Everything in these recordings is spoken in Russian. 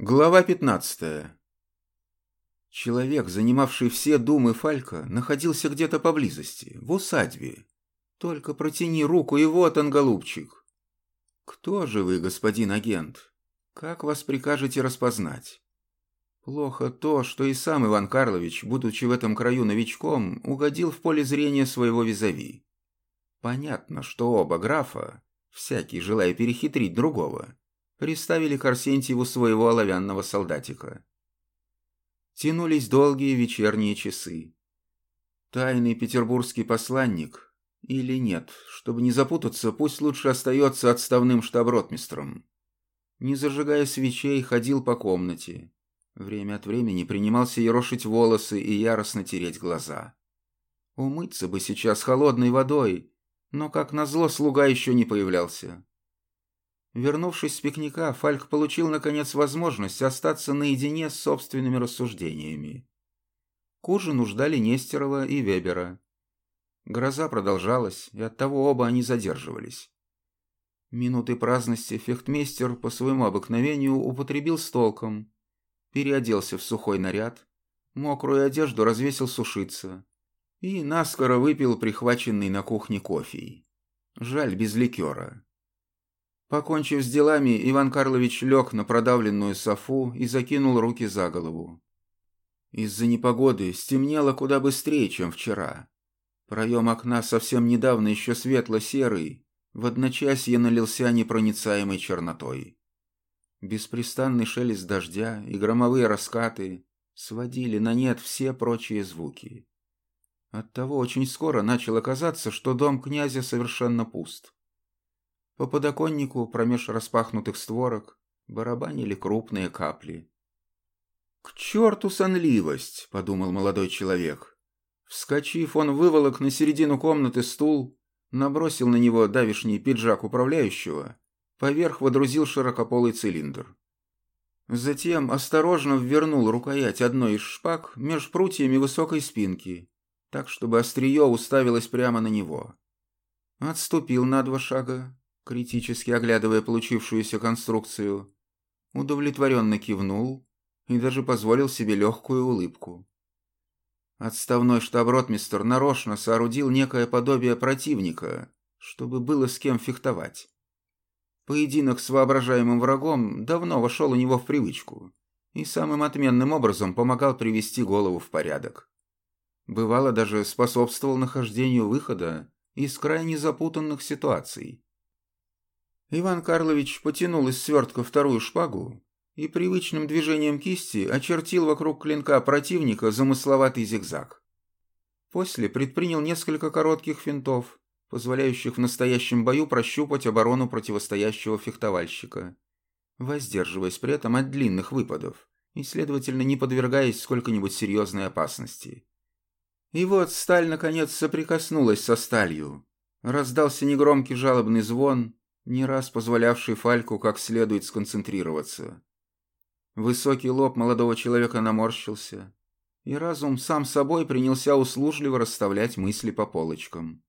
Глава 15. Человек, занимавший все думы Фалька, находился где-то поблизости, в усадьбе. Только протяни руку, и вот он, голубчик. Кто же вы, господин агент? Как вас прикажете распознать? Плохо то, что и сам Иван Карлович, будучи в этом краю новичком, угодил в поле зрения своего визави. Понятно, что оба графа, всякий желая перехитрить другого, приставили к Арсентьеву своего оловянного солдатика. Тянулись долгие вечерние часы. Тайный петербургский посланник, или нет, чтобы не запутаться, пусть лучше остается отставным штаб-ротмистром. Не зажигая свечей, ходил по комнате. Время от времени принимался ерошить волосы и яростно тереть глаза. Умыться бы сейчас холодной водой, но, как назло, слуга еще не появлялся. Вернувшись с пикника, Фальк получил, наконец, возможность остаться наедине с собственными рассуждениями. К ужину ждали Нестерова и Вебера. Гроза продолжалась, и оттого оба они задерживались. Минуты праздности фехтмейстер по своему обыкновению употребил с толком, переоделся в сухой наряд, мокрую одежду развесил сушиться и наскоро выпил прихваченный на кухне кофе. Жаль, без ликера. Покончив с делами, Иван Карлович лег на продавленную софу и закинул руки за голову. Из-за непогоды стемнело куда быстрее, чем вчера. Проем окна совсем недавно еще светло-серый, в одночасье налился непроницаемой чернотой. Беспрестанный шелест дождя и громовые раскаты сводили на нет все прочие звуки. Оттого очень скоро начало казаться, что дом князя совершенно пуст. По подоконнику, промеж распахнутых створок, барабанили крупные капли. «К черту сонливость!» — подумал молодой человек. Вскочив, он выволок на середину комнаты стул, набросил на него давишний пиджак управляющего, поверх водрузил широкополый цилиндр. Затем осторожно ввернул рукоять одной из шпаг меж прутьями высокой спинки, так, чтобы острие уставилось прямо на него. Отступил на два шага, критически оглядывая получившуюся конструкцию, удовлетворенно кивнул и даже позволил себе легкую улыбку. Отставной штаб-ротмистр нарочно соорудил некое подобие противника, чтобы было с кем фехтовать. Поединок с воображаемым врагом давно вошел у него в привычку и самым отменным образом помогал привести голову в порядок. Бывало даже способствовал нахождению выхода из крайне запутанных ситуаций. Иван Карлович потянул из свертка вторую шпагу и привычным движением кисти очертил вокруг клинка противника замысловатый зигзаг. После предпринял несколько коротких финтов, позволяющих в настоящем бою прощупать оборону противостоящего фехтовальщика, воздерживаясь при этом от длинных выпадов и, следовательно, не подвергаясь сколько-нибудь серьезной опасности. И вот сталь, наконец, соприкоснулась со сталью. Раздался негромкий жалобный звон, не раз позволявший Фальку как следует сконцентрироваться. Высокий лоб молодого человека наморщился, и разум сам собой принялся услужливо расставлять мысли по полочкам.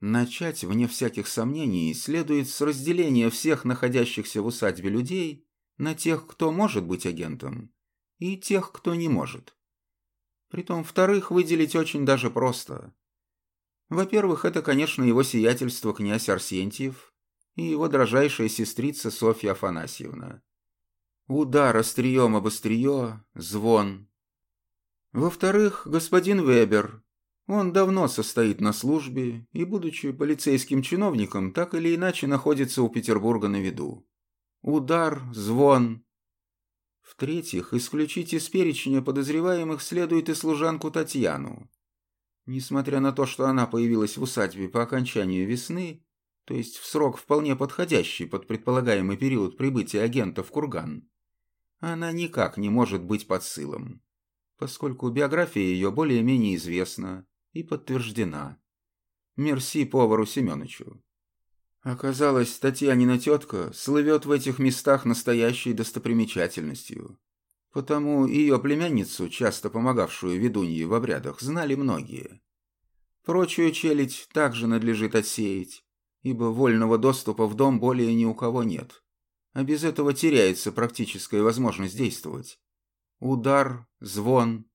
Начать, вне всяких сомнений, следует с разделения всех находящихся в усадьбе людей на тех, кто может быть агентом, и тех, кто не может. Притом вторых выделить очень даже просто. Во-первых, это, конечно, его сиятельство князь Арсентьев и его дрожайшая сестрица Софья Афанасьевна. Удар острием об острие, звон. Во-вторых, господин Вебер. Он давно состоит на службе и, будучи полицейским чиновником, так или иначе находится у Петербурга на виду. Удар, звон. В-третьих, исключить из перечня подозреваемых следует и служанку Татьяну, Несмотря на то, что она появилась в усадьбе по окончанию весны, то есть в срок вполне подходящий под предполагаемый период прибытия агента в Курган, она никак не может быть под сылом, поскольку биография ее более-менее известна и подтверждена. Мерси повару Семеновичу. Оказалось, Татьянина тетка слывет в этих местах настоящей достопримечательностью, Потому ее племянницу, часто помогавшую ведунье в обрядах, знали многие. Прочую челядь также надлежит отсеять, ибо вольного доступа в дом более ни у кого нет. а без этого теряется практическая возможность действовать. Удар, звон.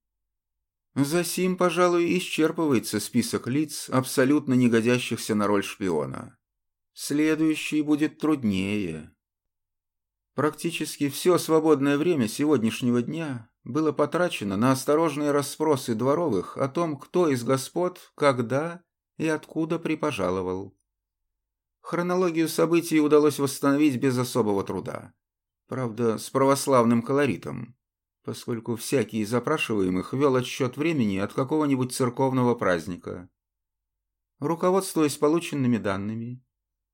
За сим, пожалуй, исчерпывается список лиц, абсолютно не годящихся на роль шпиона. Следующий будет труднее. Практически все свободное время сегодняшнего дня было потрачено на осторожные расспросы дворовых о том, кто из господ, когда и откуда припожаловал. Хронологию событий удалось восстановить без особого труда. Правда, с православным колоритом, поскольку всякий из запрашиваемых вел отсчет времени от какого-нибудь церковного праздника. Руководствуясь полученными данными,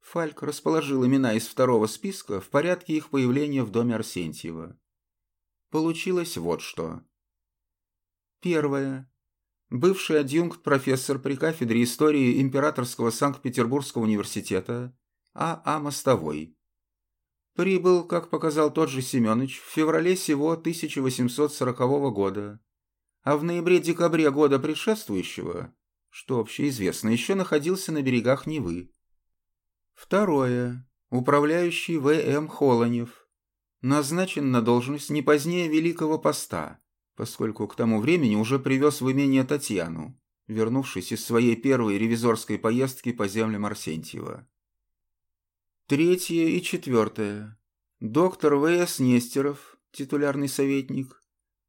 Фальк расположил имена из второго списка в порядке их появления в доме Арсентьева. Получилось вот что. Первое бывший адъюнкт-профессор при кафедре истории Императорского Санкт-Петербургского университета А. А. Мостовой. Прибыл, как показал тот же Семенович, в феврале сего 1840 года, а в ноябре-декабре года предшествующего, что общеизвестно, еще находился на берегах Невы. Второе. Управляющий В.М. Холонев. Назначен на должность не позднее Великого Поста – поскольку к тому времени уже привез в имение Татьяну, вернувшись из своей первой ревизорской поездки по землям Арсентьева. Третье и четвертое. Доктор В.С. Нестеров, титулярный советник,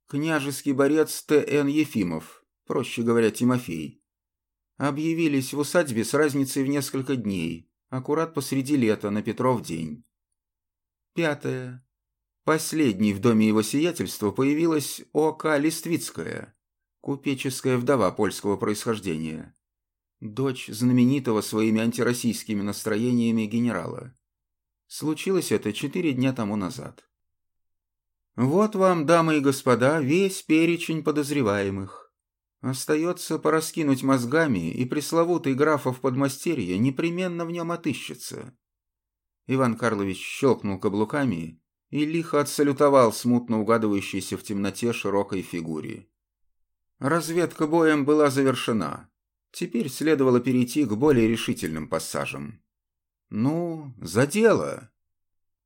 княжеский борец Т.Н. Ефимов, проще говоря, Тимофей, объявились в усадьбе с разницей в несколько дней, аккурат посреди лета на Петров день. Пятое. Последней в доме его сиятельства появилась Ока Листвицкая, купеческая вдова польского происхождения, дочь знаменитого своими антироссийскими настроениями генерала. Случилось это четыре дня тому назад. Вот вам, дамы и господа, весь перечень подозреваемых. Остается пораскинуть мозгами, и пресловутый графов подмастерье непременно в нем отыщется. Иван Карлович щелкнул каблуками и лихо отсалютовал смутно угадывающейся в темноте широкой фигуре. Разведка боем была завершена. Теперь следовало перейти к более решительным пассажам. Ну, за дело.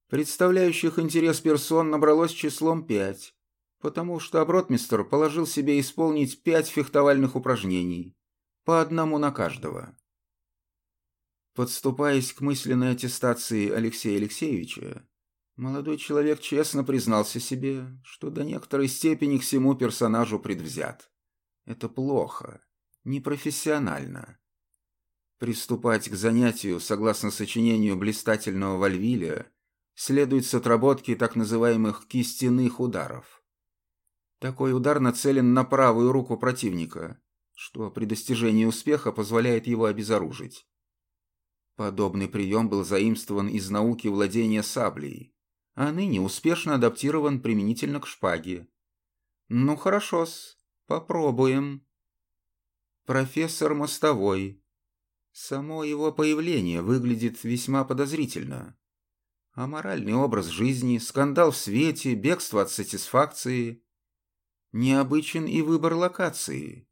Представляющих интерес персон набралось числом пять, потому что обротмистер положил себе исполнить пять фехтовальных упражнений, по одному на каждого. Подступаясь к мысленной аттестации Алексея Алексеевича, Молодой человек честно признался себе, что до некоторой степени к всему персонажу предвзят. Это плохо, непрофессионально. Приступать к занятию, согласно сочинению блистательного Вальвиля, следует с отработки так называемых кистяных ударов. Такой удар нацелен на правую руку противника, что при достижении успеха позволяет его обезоружить. Подобный прием был заимствован из науки владения саблей, а ныне успешно адаптирован применительно к шпаге. Ну хорошо-с, попробуем. Профессор Мостовой. Само его появление выглядит весьма подозрительно. Аморальный образ жизни, скандал в свете, бегство от сатисфакции. Необычен и выбор локации.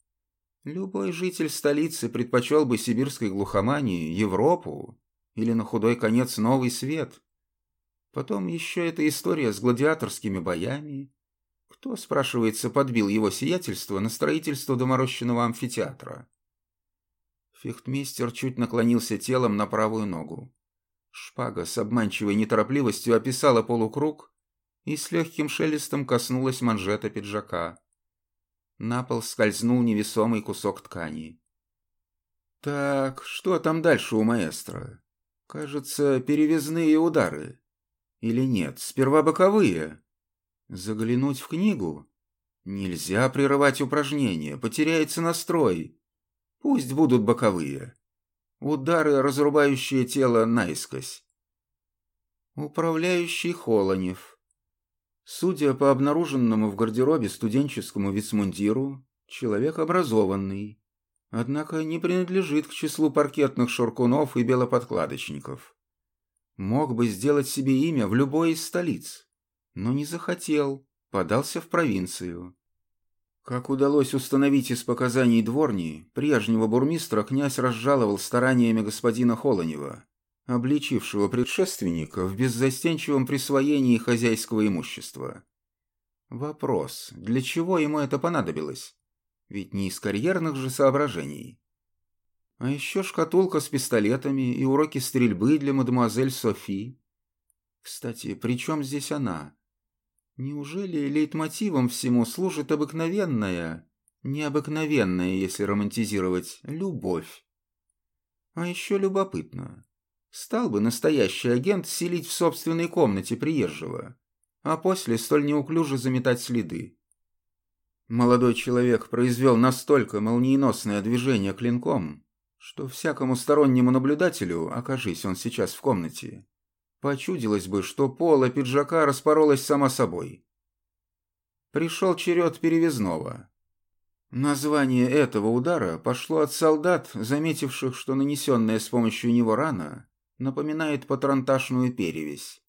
Любой житель столицы предпочел бы сибирской глухомании Европу или на худой конец новый свет. Потом еще эта история с гладиаторскими боями. Кто, спрашивается, подбил его сиятельство на строительство доморощенного амфитеатра? Фехтмейстер чуть наклонился телом на правую ногу. Шпага с обманчивой неторопливостью описала полукруг и с легким шелестом коснулась манжета пиджака. На пол скользнул невесомый кусок ткани. «Так, что там дальше у маэстро? Кажется, перевязные удары. Или нет, сперва боковые. Заглянуть в книгу? Нельзя прерывать упражнения, потеряется настрой. Пусть будут боковые. Удары, разрубающие тело наискось. Управляющий Холонев. Судя по обнаруженному в гардеробе студенческому вицмундиру, человек образованный, однако не принадлежит к числу паркетных шуркунов и белоподкладочников. Мог бы сделать себе имя в любой из столиц, но не захотел, подался в провинцию. Как удалось установить из показаний дворни, прежнего бурмистра князь разжаловал стараниями господина Холонева, обличившего предшественника в беззастенчивом присвоении хозяйского имущества. Вопрос, для чего ему это понадобилось? Ведь не из карьерных же соображений. А еще шкатулка с пистолетами и уроки стрельбы для мадемуазель Софи. Кстати, при чем здесь она? Неужели лейтмотивом всему служит обыкновенная, необыкновенная, если романтизировать, любовь? А еще любопытно. Стал бы настоящий агент селить в собственной комнате приезжего, а после столь неуклюже заметать следы. Молодой человек произвел настолько молниеносное движение клинком, что всякому стороннему наблюдателю, окажись он сейчас в комнате, почудилось бы, что пола пиджака распоролась сама собой. Пришел черед перевязного. Название этого удара пошло от солдат, заметивших, что нанесенная с помощью него рана напоминает патронташную перевязь.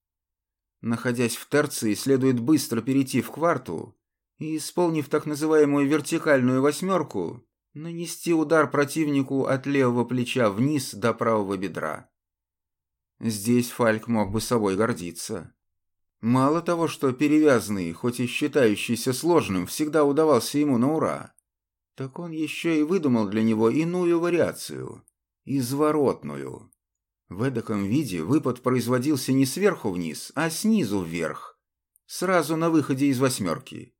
Находясь в терции, следует быстро перейти в кварту и, исполнив так называемую вертикальную восьмерку, нанести удар противнику от левого плеча вниз до правого бедра. Здесь Фальк мог бы собой гордиться. Мало того, что перевязанный, хоть и считающийся сложным, всегда удавался ему на ура, так он еще и выдумал для него иную вариацию, изворотную. В эдаком виде выпад производился не сверху вниз, а снизу вверх, сразу на выходе из восьмерки.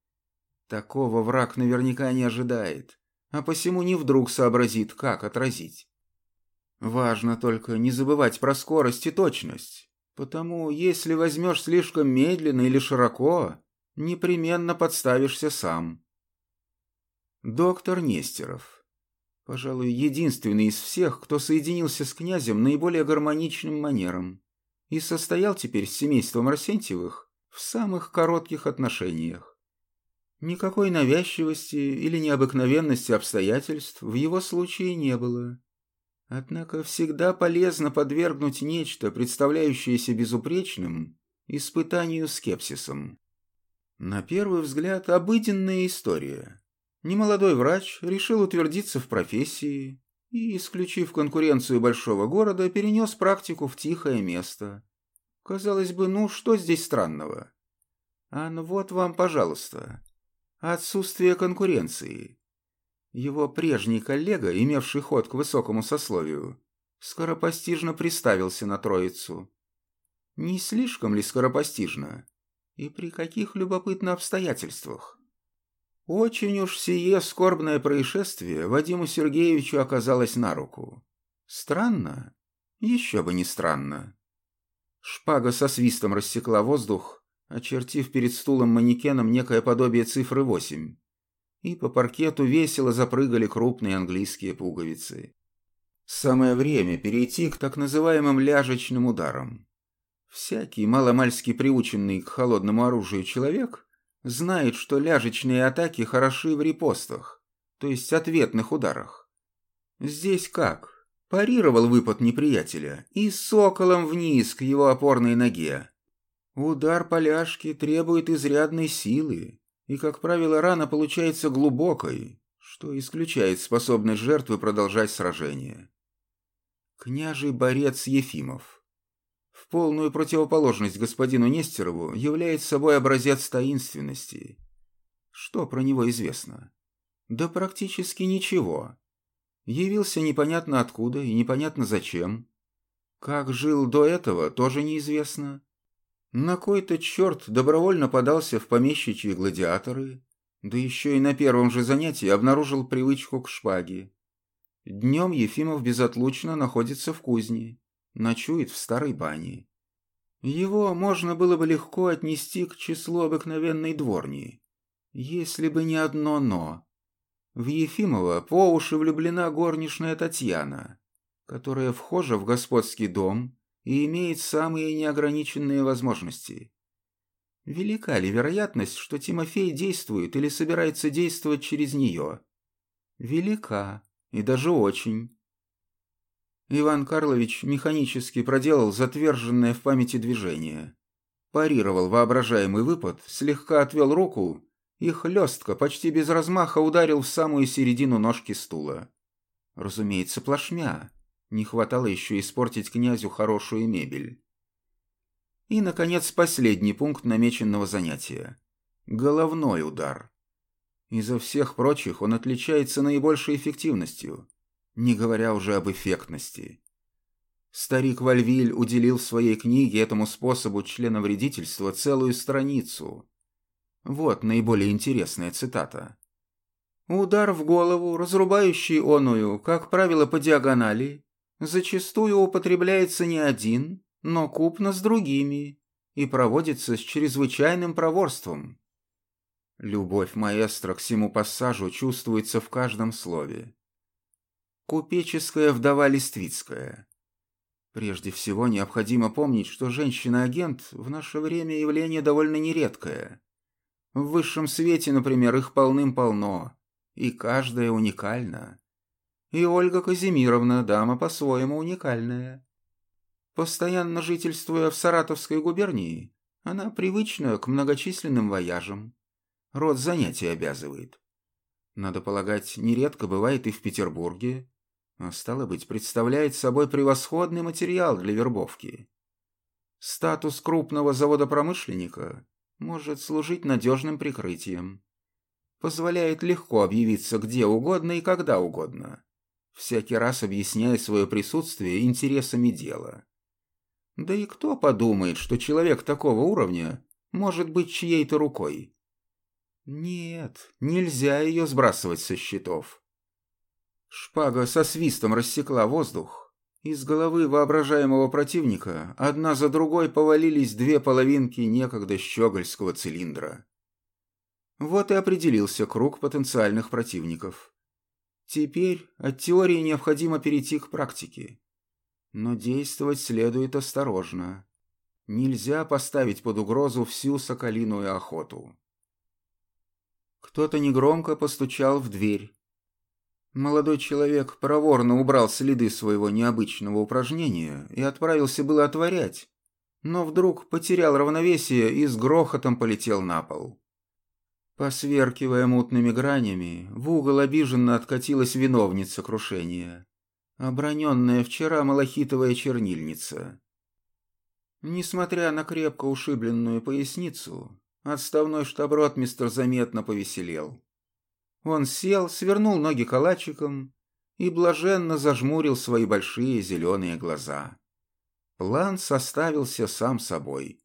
Такого враг наверняка не ожидает а посему не вдруг сообразит, как отразить. Важно только не забывать про скорость и точность, потому если возьмешь слишком медленно или широко, непременно подставишься сам. Доктор Нестеров. Пожалуй, единственный из всех, кто соединился с князем наиболее гармоничным манером и состоял теперь с семейством Арсентьевых в самых коротких отношениях. Никакой навязчивости или необыкновенности обстоятельств в его случае не было. Однако всегда полезно подвергнуть нечто, представляющееся безупречным, испытанию скепсисом. На первый взгляд, обыденная история. Немолодой врач решил утвердиться в профессии и, исключив конкуренцию большого города, перенес практику в тихое место. Казалось бы, ну что здесь странного? А ну вот вам, пожалуйста, Отсутствие конкуренции. Его прежний коллега, имевший ход к высокому сословию, скоропостижно приставился на троицу. Не слишком ли скоропостижно? И при каких любопытных обстоятельствах? Очень уж сие скорбное происшествие Вадиму Сергеевичу оказалось на руку. Странно? Еще бы не странно. Шпага со свистом рассекла воздух, очертив перед стулом-манекеном некое подобие цифры 8. И по паркету весело запрыгали крупные английские пуговицы. Самое время перейти к так называемым ляжечным ударам. Всякий маломальски приученный к холодному оружию человек знает, что ляжечные атаки хороши в репостах, то есть ответных ударах. Здесь как? Парировал выпад неприятеля и соколом вниз к его опорной ноге, Удар поляшки требует изрядной силы, и, как правило, рана получается глубокой, что исключает способность жертвы продолжать сражение. Княжий борец Ефимов. В полную противоположность господину Нестерову является собой образец таинственности. Что про него известно? Да практически ничего. Явился непонятно откуда и непонятно зачем. Как жил до этого, тоже неизвестно. На кой-то черт добровольно подался в помещичьи гладиаторы, да еще и на первом же занятии обнаружил привычку к шпаге. Днем Ефимов безотлучно находится в кузне, ночует в старой бане. Его можно было бы легко отнести к числу обыкновенной дворни, если бы не одно «но». В Ефимова по уши влюблена горничная Татьяна, которая вхожа в господский дом и имеет самые неограниченные возможности. Велика ли вероятность, что Тимофей действует или собирается действовать через нее? Велика, и даже очень. Иван Карлович механически проделал затверженное в памяти движение. Парировал воображаемый выпад, слегка отвел руку и хлестко, почти без размаха ударил в самую середину ножки стула. Разумеется, плашмя Не хватало еще испортить князю хорошую мебель. И, наконец, последний пункт намеченного занятия. Головной удар. Изо всех прочих он отличается наибольшей эффективностью, не говоря уже об эффектности. Старик Вальвиль уделил в своей книге этому способу членовредительства целую страницу. Вот наиболее интересная цитата. «Удар в голову, разрубающий оную, как правило, по диагонали, зачастую употребляется не один, но купно с другими и проводится с чрезвычайным проворством. Любовь маэстро к всему пассажу чувствуется в каждом слове. Купеческая вдова Листвицкая. Прежде всего, необходимо помнить, что женщина-агент в наше время явление довольно нередкое. В высшем свете, например, их полным-полно, и каждая уникальна. И Ольга Казимировна, дама по-своему уникальная. Постоянно жительствуя в Саратовской губернии, она привычна к многочисленным вояжам. Род занятий обязывает. Надо полагать, нередко бывает и в Петербурге, а стало быть, представляет собой превосходный материал для вербовки. Статус крупного завода-промышленника может служить надежным прикрытием. Позволяет легко объявиться где угодно и когда угодно, всякий раз объясняя свое присутствие интересами дела. Да и кто подумает, что человек такого уровня может быть чьей-то рукой? Нет, нельзя ее сбрасывать со счетов. Шпага со свистом рассекла воздух. Из головы воображаемого противника одна за другой повалились две половинки некогда щегольского цилиндра. Вот и определился круг потенциальных противников. Теперь от теории необходимо перейти к практике. Но действовать следует осторожно. Нельзя поставить под угрозу всю соколиную охоту. Кто-то негромко постучал в дверь. Молодой человек проворно убрал следы своего необычного упражнения и отправился было отворять, но вдруг потерял равновесие и с грохотом полетел на пол. Посверкивая мутными гранями, в угол обиженно откатилась виновница крушения, оброненная вчера малахитовая чернильница. Несмотря на крепко ушибленную поясницу, Отставной штаб-ротмистр заметно повеселел. Он сел, свернул ноги калачиком и блаженно зажмурил свои большие зеленые глаза. План составился сам собой.